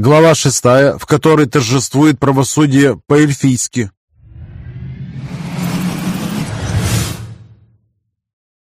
Глава шестая, в которой торжествует правосудие по-эльфийски.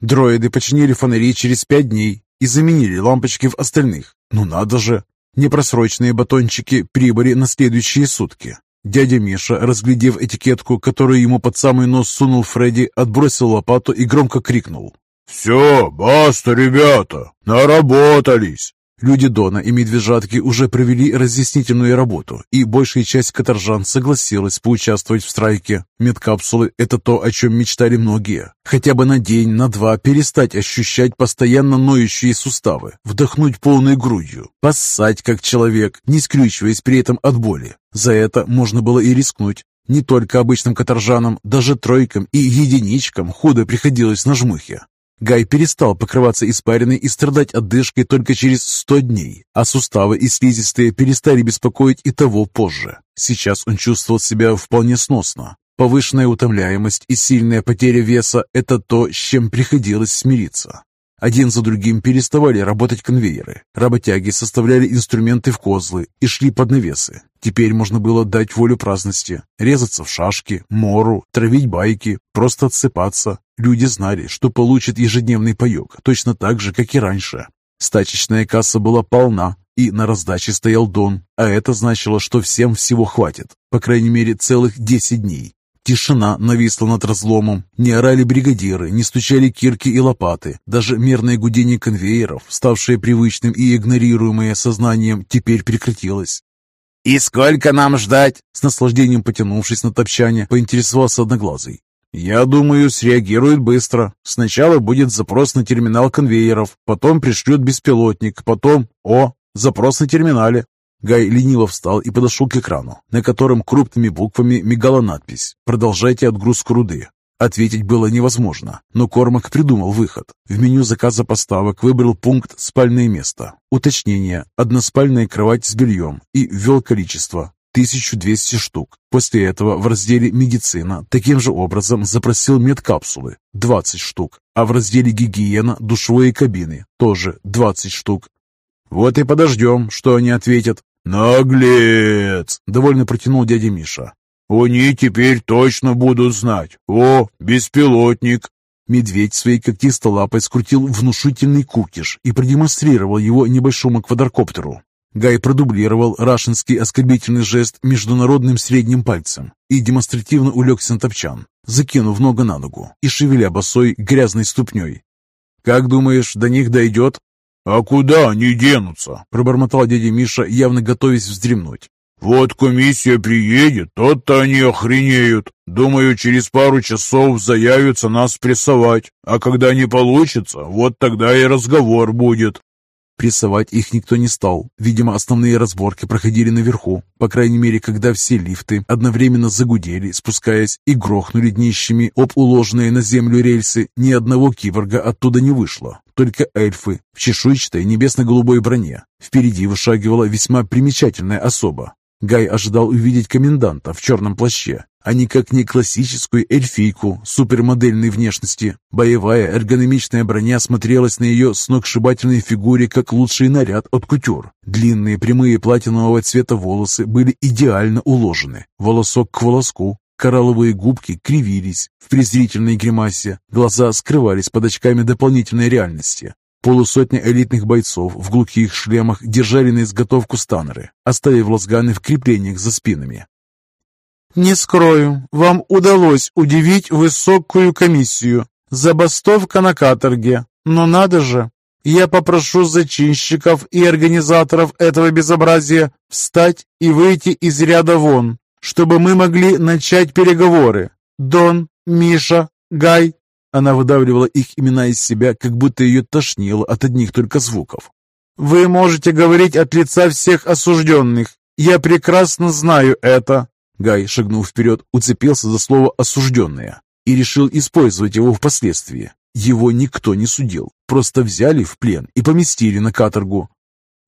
Дроиды починили фонари через пять дней и заменили лампочки в остальных. Ну надо же! Непросроченные батончики прибыли на следующие сутки. Дядя Миша, разглядев этикетку, которую ему под самый нос сунул Фредди, отбросил лопату и громко крикнул. «Все, баста, ребята, наработались!» Люди Дона и Медвежатки уже провели разъяснительную работу, и большая часть каторжан согласилась поучаствовать в страйке. Медкапсулы – это то, о чем мечтали многие. Хотя бы на день, на два перестать ощущать постоянно ноющие суставы, вдохнуть полной грудью, поссать как человек, не скрючиваясь при этом от боли. За это можно было и рискнуть. Не только обычным каторжанам, даже тройкам и единичкам худо приходилось на жмухе. Гай перестал покрываться испариной и страдать отдышкой только через сто дней, а суставы и слизистые перестали беспокоить и того позже. Сейчас он чувствовал себя вполне сносно. Повышенная утомляемость и сильная потеря веса – это то, с чем приходилось смириться. Один за другим переставали работать конвейеры. Работяги составляли инструменты в козлы и шли под навесы. Теперь можно было дать волю праздности, резаться в шашки, мору, травить байки, просто отсыпаться. Люди знали, что получат ежедневный паек, точно так же, как и раньше. Стачечная касса была полна, и на раздаче стоял Дон, а это значило, что всем всего хватит, по крайней мере целых 10 дней. Тишина нависла над разломом. Не орали бригадиры, не стучали кирки и лопаты. Даже мерное гудение конвейеров, ставшее привычным и игнорируемое сознанием, теперь прекратилось. «И сколько нам ждать?» С наслаждением потянувшись на топчане, поинтересовался Одноглазый. «Я думаю, среагирует быстро. Сначала будет запрос на терминал конвейеров, потом пришлют беспилотник, потом... О, запрос на терминале. Гай лениво встал и подошел к экрану, на котором крупными буквами мигала надпись «Продолжайте отгрузку руды». Ответить было невозможно, но Кормак придумал выход. В меню заказа поставок выбрал пункт «Спальное место». Уточнение «Односпальная кровать с бельем» и ввел количество 1200 штук. После этого в разделе «Медицина» таким же образом запросил медкапсулы 20 штук, а в разделе «Гигиена» душевые кабины тоже 20 штук. Вот и подождем, что они ответят. «Наглец!» — довольно протянул дядя Миша. «Они теперь точно будут знать. О, беспилотник!» Медведь своей когтистой лапой скрутил внушительный кукиш и продемонстрировал его небольшому квадрокоптеру. Гай продублировал рашинский оскорбительный жест международным средним пальцем и демонстративно улегся на топчан, закинув ногу на ногу и шевеля босой грязной ступней. «Как думаешь, до них дойдет?» «А куда они денутся?» – пробормотал дядя Миша, явно готовясь вздремнуть. «Вот комиссия приедет, тот-то они охренеют. Думаю, через пару часов заявятся нас прессовать. А когда не получится, вот тогда и разговор будет». Прессовать их никто не стал. Видимо, основные разборки проходили наверху. По крайней мере, когда все лифты одновременно загудели, спускаясь, и грохнули днищами об уложенные на землю рельсы, ни одного киборга оттуда не вышло. Только эльфы в чешуйчатой небесно-голубой броне. Впереди вышагивала весьма примечательная особа. Гай ожидал увидеть коменданта в черном плаще, а никак не классическую эльфийку супермодельной внешности. Боевая эргономичная броня смотрелась на ее сногсшибательной фигуре как лучший наряд от кутюр. Длинные прямые платинового цвета волосы были идеально уложены, волосок к волоску. Коралловые губки кривились в презрительной гримасе, глаза скрывались под очками дополнительной реальности. Полусотня элитных бойцов в глухих шлемах держали на изготовку станеры, оставив лазганы в креплениях за спинами. «Не скрою, вам удалось удивить высокую комиссию. Забастовка на каторге. Но надо же! Я попрошу зачинщиков и организаторов этого безобразия встать и выйти из ряда вон, чтобы мы могли начать переговоры. Дон, Миша, Гай». Она выдавливала их имена из себя, как будто ее тошнило от одних только звуков. «Вы можете говорить от лица всех осужденных. Я прекрасно знаю это. Гай, шагнув вперед, уцепился за слово «осужденное» и решил использовать его впоследствии. Его никто не судил, просто взяли в плен и поместили на каторгу.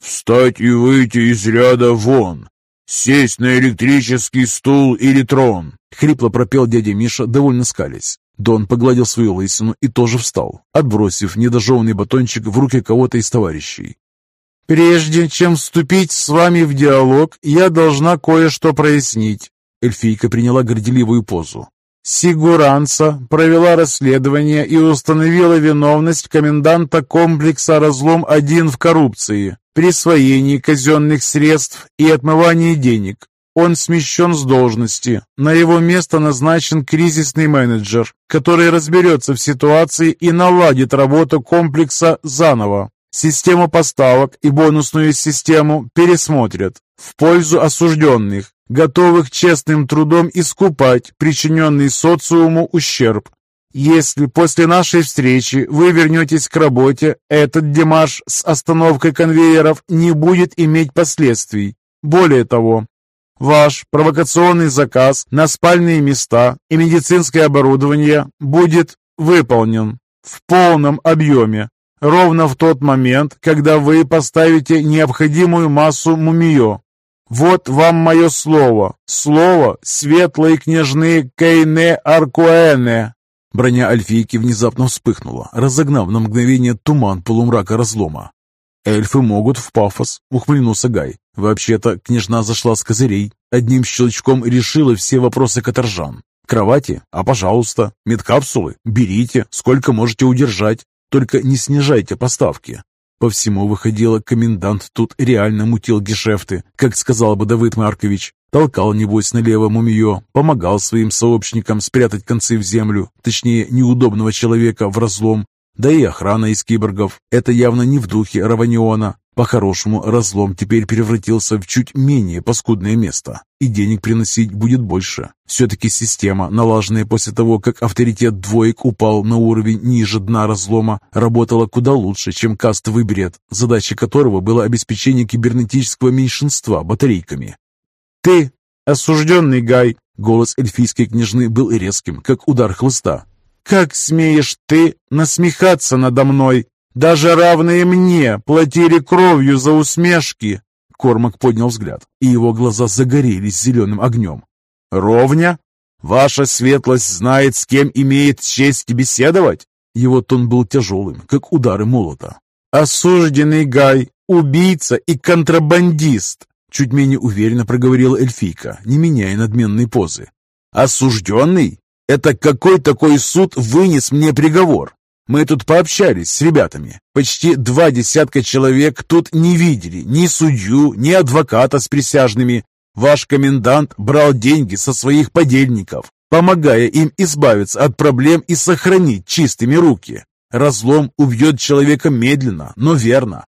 «Встать и выйти из ряда вон! Сесть на электрический стул или трон!» — хрипло пропел дядя Миша, довольно скалясь. Дон погладил свою лысину и тоже встал, отбросив недожеванный батончик в руки кого-то из товарищей. «Прежде чем вступить с вами в диалог, я должна кое-что прояснить». Эльфийка приняла горделивую позу. Сигуранца провела расследование и установила виновность коменданта комплекса «Разлом-1» в коррупции, присвоении казенных средств и отмывании денег. Он смещен с должности. На его место назначен кризисный менеджер, который разберется в ситуации и наладит работу комплекса заново. Систему поставок и бонусную систему пересмотрят в пользу осужденных, готовых честным трудом искупать причиненный социуму ущерб. Если после нашей встречи вы вернетесь к работе, этот демарш с остановкой конвейеров не будет иметь последствий. Более того, ваш провокационный заказ на спальные места и медицинское оборудование будет выполнен в полном объеме, ровно в тот момент, когда вы поставите необходимую массу мумиё вот вам мое слово, слово светлой княжны Кейне Аркуэне. Броня Альфийки внезапно вспыхнула, разогнав на мгновение туман полумрака разлома. «Эльфы могут в пафос», — ухмыльнулся Гай. «Вообще-то княжна зашла с козырей. Одним щелчком решила все вопросы каторжан. Кровати? А пожалуйста. Медкапсулы? Берите, сколько можете удержать. Только не снижайте поставки. По всему выходило, комендант тут реально мутил гешефты, как сказал бы Давыд Маркович. Толкал, небось, налево мумиё, помогал своим сообщникам спрятать концы в землю, точнее, неудобного человека в разлом, да и охрана из киборгов. Это явно не в духе Раваниона. По-хорошему, разлом теперь превратился в чуть менее паскудное место, и денег приносить будет больше. Все-таки система, налаженная после того, как авторитет двоек упал на уровень ниже дна разлома, работала куда лучше, чем кастовый бред, задача которого было обеспечение кибернетического меньшинства батарейками. «Ты, осужденный Гай!» Голос эльфийской княжны был резким, как удар хлыста. «Как смеешь ты насмехаться надо мной? Даже равные мне платили кровью за усмешки!» Кормак поднял взгляд, и его глаза загорелись зеленым огнем. «Ровня? Ваша светлость знает, с кем имеет честь беседовать?» Его тон был тяжелым, как удары молота. «Осужденный Гай, убийца и контрабандист!» Чуть менее уверенно проговорила эльфийка, не меняя надменной позы. «Осужденный? Это какой такой суд вынес мне приговор? Мы тут пообщались с ребятами. Почти два десятка человек тут не видели ни судью, ни адвоката с присяжными. Ваш комендант брал деньги со своих подельников, помогая им избавиться от проблем и сохранить чистыми руки. Разлом убьет человека медленно, но верно.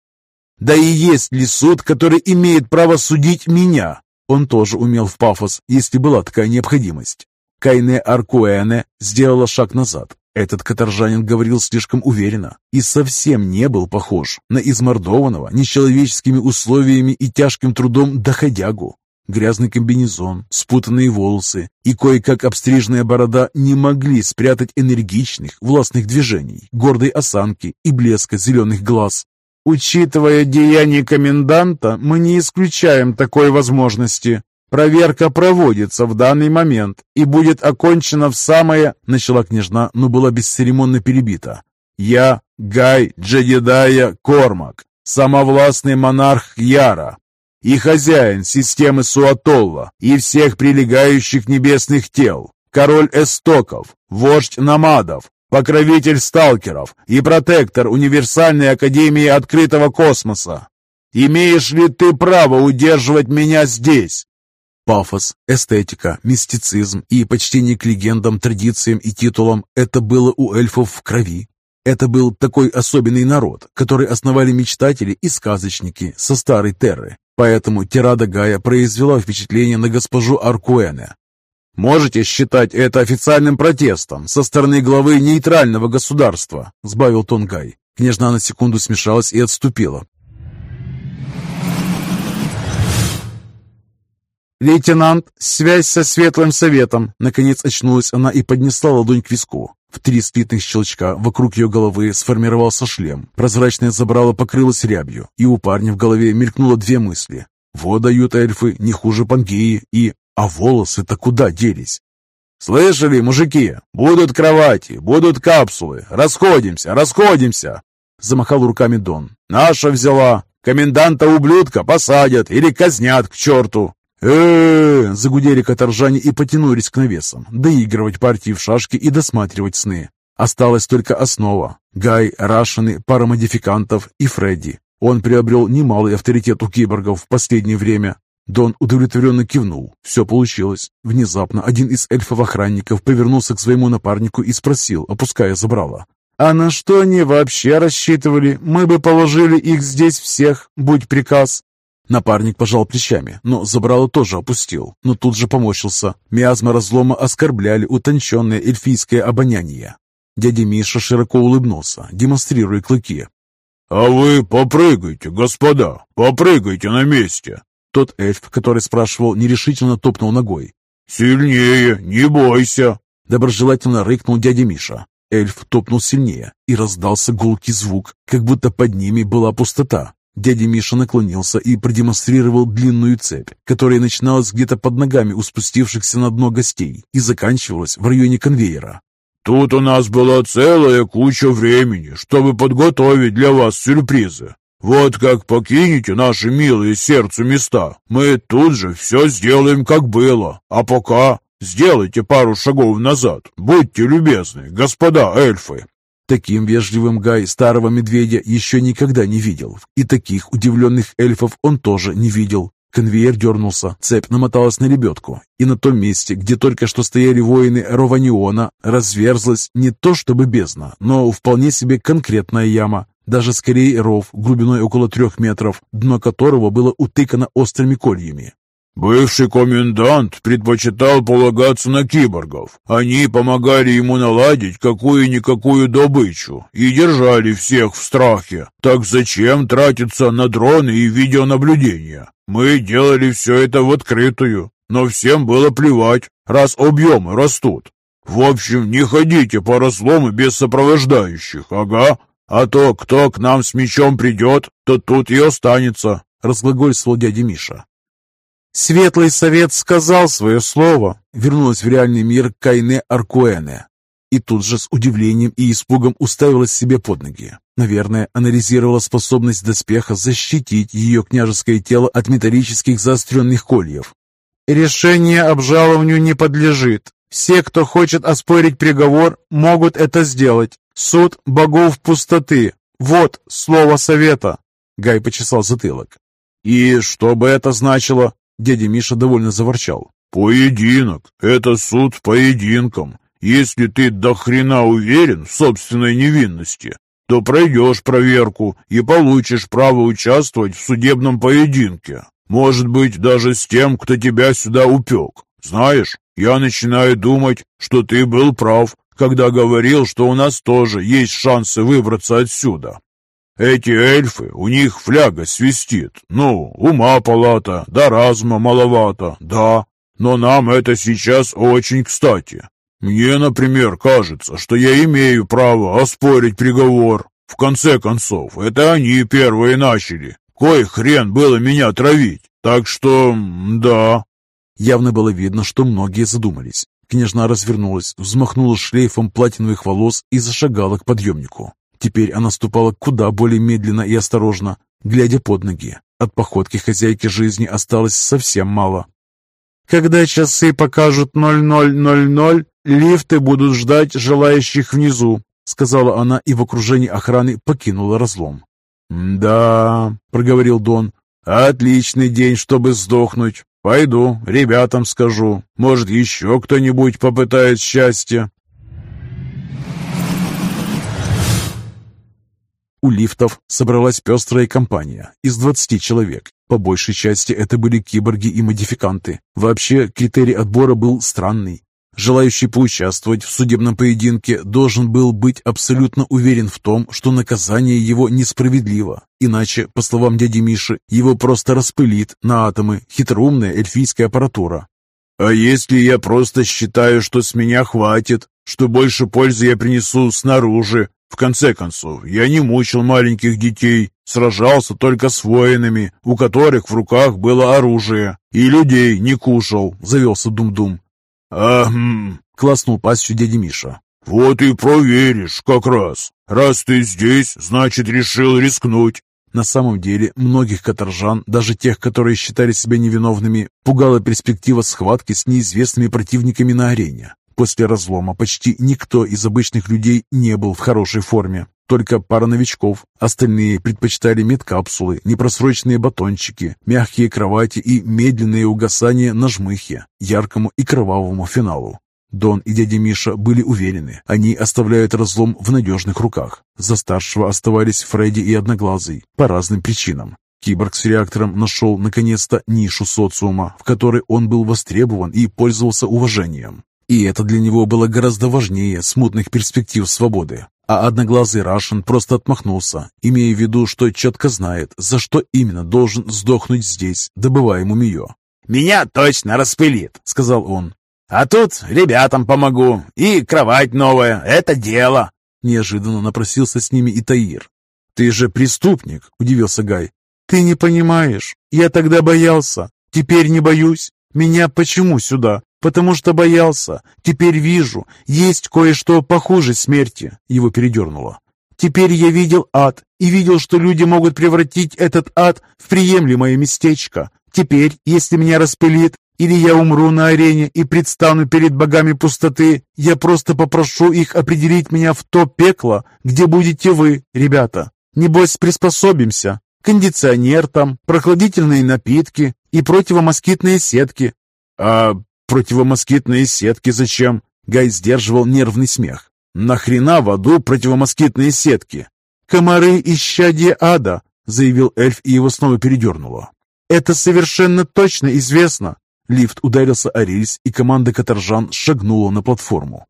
Да и есть ли суд, который имеет право судить меня? Он тоже умел в пафос, если была такая необходимость. Кайне Аркуэне сделала шаг назад, этот каторжанин говорил слишком уверенно и совсем не был похож на измордованного нечеловеческими условиями и тяжким трудом доходягу. Грязный комбинезон, спутанные волосы и кое-как обстриженная борода не могли спрятать энергичных, властных движений, гордой осанки и блеска зеленых глаз. «Учитывая деяния коменданта, мы не исключаем такой возможности», Проверка проводится в данный момент и будет окончена в самое...» Начала княжна, но была бесцеремонно перебита. «Я Гай Джедидая Кормак, самовластный монарх Яра и хозяин системы Суатолла и всех прилегающих небесных тел, король Эстоков, вождь намадов, покровитель сталкеров и протектор Универсальной Академии Открытого Космоса. Имеешь ли ты право удерживать меня здесь?» Пафос, эстетика, мистицизм и почтение к легендам, традициям и титулам – это было у эльфов в крови. Это был такой особенный народ, который основали мечтатели и сказочники со старой Терры. Поэтому тирада Гая произвела впечатление на госпожу Аркуэне. «Можете считать это официальным протестом со стороны главы нейтрального государства», – сбавил тон Гай. Княжна на секунду смешалась и отступила, «Лейтенант, связь со Светлым Советом!» Наконец очнулась она и поднесла ладонь к виску. В три слитных щелчка вокруг ее головы сформировался шлем. Прозрачное забрало покрылось рябью, и у парня в голове мелькнуло две мысли. Вот дают эльфы не хуже Пангеи и... А волосы-то куда делись? «Слышали, мужики? Будут кровати, будут капсулы. Расходимся, расходимся!» Замахал руками Дон. «Наша взяла. Коменданта-ублюдка посадят или казнят к черту!» Э загудели каторжане и потянулись к навесам, доигрывать партии в шашки и досматривать сны. Осталась только основа. Гай, Рашины, пара модификантов и Фредди. Он приобрел немалый авторитет у киборгов в последнее время. Дон удовлетворенно кивнул. Все получилось. Внезапно один из эльфов-охранников повернулся к своему напарнику и спросил, опуская забрало. «А на что они вообще рассчитывали? Мы бы положили их здесь всех, будь приказ». Напарник пожал плечами, но забрало тоже опустил, но тут же поморщился. Миазмы разлома оскорбляли утонченное эльфийское обоняние. Дядя Миша широко улыбнулся, демонстрируя клыки. «А вы попрыгайте, господа, попрыгайте на месте!» Тот эльф, который спрашивал, нерешительно топнул ногой. «Сильнее, не бойся!» Доброжелательно рыкнул дядя Миша. Эльф топнул сильнее, и раздался гулкий звук, как будто под ними была пустота. Дядя Миша наклонился и продемонстрировал длинную цепь, которая начиналась где-то под ногами у спустившихся на дно гостей и заканчивалась в районе конвейера. Тут у нас была целая куча времени, чтобы подготовить для вас сюрпризы. Вот как покинете наши милые сердцу места, мы тут же все сделаем, как было. А пока сделайте пару шагов назад. Будьте любезны, господа эльфы». Таким вежливым Гай старого медведя еще никогда не видел, и таких удивленных эльфов он тоже не видел. Конвейер дернулся, цепь намоталась на лебедку, и на том месте, где только что стояли воины Рованиона, разверзлась не то чтобы бездна, но вполне себе конкретная яма, даже скорее ров глубиной около трех метров, дно которого было утыкано острыми кольями. Бывший комендант предпочитал полагаться на киборгов. Они помогали ему наладить какую-никакую добычу и держали всех в страхе. Так зачем тратиться на дроны и видеонаблюдение? Мы делали все это в открытую, но всем было плевать, раз объемы растут. В общем, не ходите по разлому без сопровождающих, ага. А то, кто к нам с мечом придет, то тут и останется, разглагольствовал дядя Миша. Светлый совет сказал свое слово, вернулась в реальный мир Кайне Аркуэне. И тут же с удивлением и испугом уставилась себе под ноги. Наверное, анализировала способность доспеха защитить ее княжеское тело от металлических заостренных кольев. «Решение обжалованию не подлежит. Все, кто хочет оспорить приговор, могут это сделать. Суд богов пустоты. Вот слово совета!» Гай почесал затылок. «И что бы это значило?» Дядя Миша довольно заворчал. «Поединок. Это суд поединком. Если ты до хрена уверен в собственной невинности, то пройдешь проверку и получишь право участвовать в судебном поединке. Может быть, даже с тем, кто тебя сюда упек. Знаешь, я начинаю думать, что ты был прав, когда говорил, что у нас тоже есть шансы выбраться отсюда. Эти эльфы, у них фляга свистит. Ну, ума палата, да разума маловато, да. Но нам это сейчас очень кстати. Мне, например, кажется, что я имею право оспорить приговор. В конце концов, это они первые начали. Кой хрен было меня травить? Так что, да. Явно было видно, что многие задумались. Княжна развернулась, взмахнула шлейфом платиновых волос и зашагала к подъемнику. Теперь она ступала куда более медленно и осторожно, глядя под ноги. От походки хозяйки жизни осталось совсем мало. «Когда часы покажут 0000, лифты будут ждать желающих внизу», сказала она и в окружении охраны покинула разлом. «Да», — проговорил Дон, — «отличный день, чтобы сдохнуть. Пойду, ребятам скажу. Может, еще кто-нибудь попытает счастье». У лифтов собралась пестрая компания из 20 человек. По большей части это были киборги и модификанты. Вообще, критерий отбора был странный. Желающий поучаствовать в судебном поединке должен был быть абсолютно уверен в том, что наказание его несправедливо. Иначе, по словам дяди Миши, его просто распылит на атомы хитроумная эльфийская аппаратура. «А если я просто считаю, что с меня хватит, что больше пользы я принесу снаружи, в конце концов, я не мучил маленьких детей, сражался только с воинами, у которых в руках было оружие, и людей не кушал, завелся Дум-Дум. «Ахм!» — класснул пастью дядя Миша. «Вот и проверишь как раз. Раз ты здесь, значит, решил рискнуть. На самом деле, многих каторжан, даже тех, которые считали себя невиновными, пугала перспектива схватки с неизвестными противниками на арене. После разлома почти никто из обычных людей не был в хорошей форме. Только пара новичков. Остальные предпочитали медкапсулы, непросроченные батончики, мягкие кровати и медленное угасание на жмыхе, яркому и кровавому финалу. Дон и дядя Миша были уверены, они оставляют разлом в надежных руках. За старшего оставались Фредди и Одноглазый по разным причинам. Киборг с реактором нашел наконец-то нишу социума, в которой он был востребован и пользовался уважением. И это для него было гораздо важнее смутных перспектив свободы. А одноглазый Рашен просто отмахнулся, имея в виду, что четко знает, за что именно должен сдохнуть здесь, добывая мумию. «Меня точно распылит», — сказал он. «А тут ребятам помогу, и кровать новая, это дело». Неожиданно напросился с ними и Таир. «Ты же преступник», — удивился Гай. «Ты не понимаешь, я тогда боялся, теперь не боюсь. Меня почему сюда? Потому что боялся. Теперь вижу, есть кое-что похуже смерти», — его передернуло. «Теперь я видел ад и видел, что люди могут превратить этот ад в приемлемое местечко. Теперь, если меня распылит, или я умру на арене и предстану перед богами пустоты, я просто попрошу их определить меня в то пекло, где будете вы, ребята. Небось, приспособимся. Кондиционер там, прохладительные напитки и противомоскитные сетки. А противомоскитные сетки зачем?» Гай сдерживал нервный смех. «Нахрена в аду противомоскитные сетки?» «Комары исчадия ада», — заявил эльф, и его снова передернуло. «Это совершенно точно известно». Лифт ударился о рельс, и команда каторжан шагнула на платформу.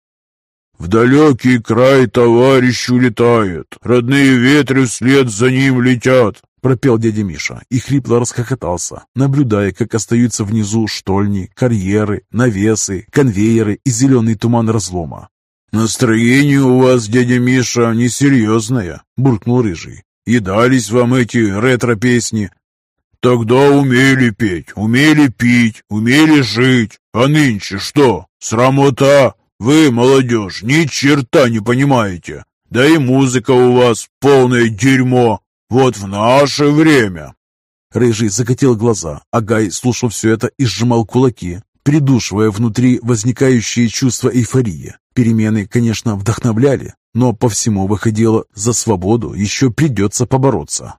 «В далекий край товарищ улетает, родные ветры вслед за ним летят», пропел дядя Миша и хрипло расхохотался, наблюдая, как остаются внизу штольни, карьеры, навесы, конвейеры и зеленый туман разлома. «Настроение у вас, дядя Миша, несерьезное», — буркнул Рыжий. «И дались вам эти ретро-песни. Тогда умели петь, умели пить, умели жить. А нынче что? Срамота! Вы, молодежь, ни черта не понимаете. Да и музыка у вас полное дерьмо. Вот в наше время!» Рыжий закатил глаза, а Гай слушал все это и сжимал кулаки, придушивая внутри возникающие чувства эйфории. Перемены, конечно, вдохновляли, но по всему выходило, за свободу еще придется побороться.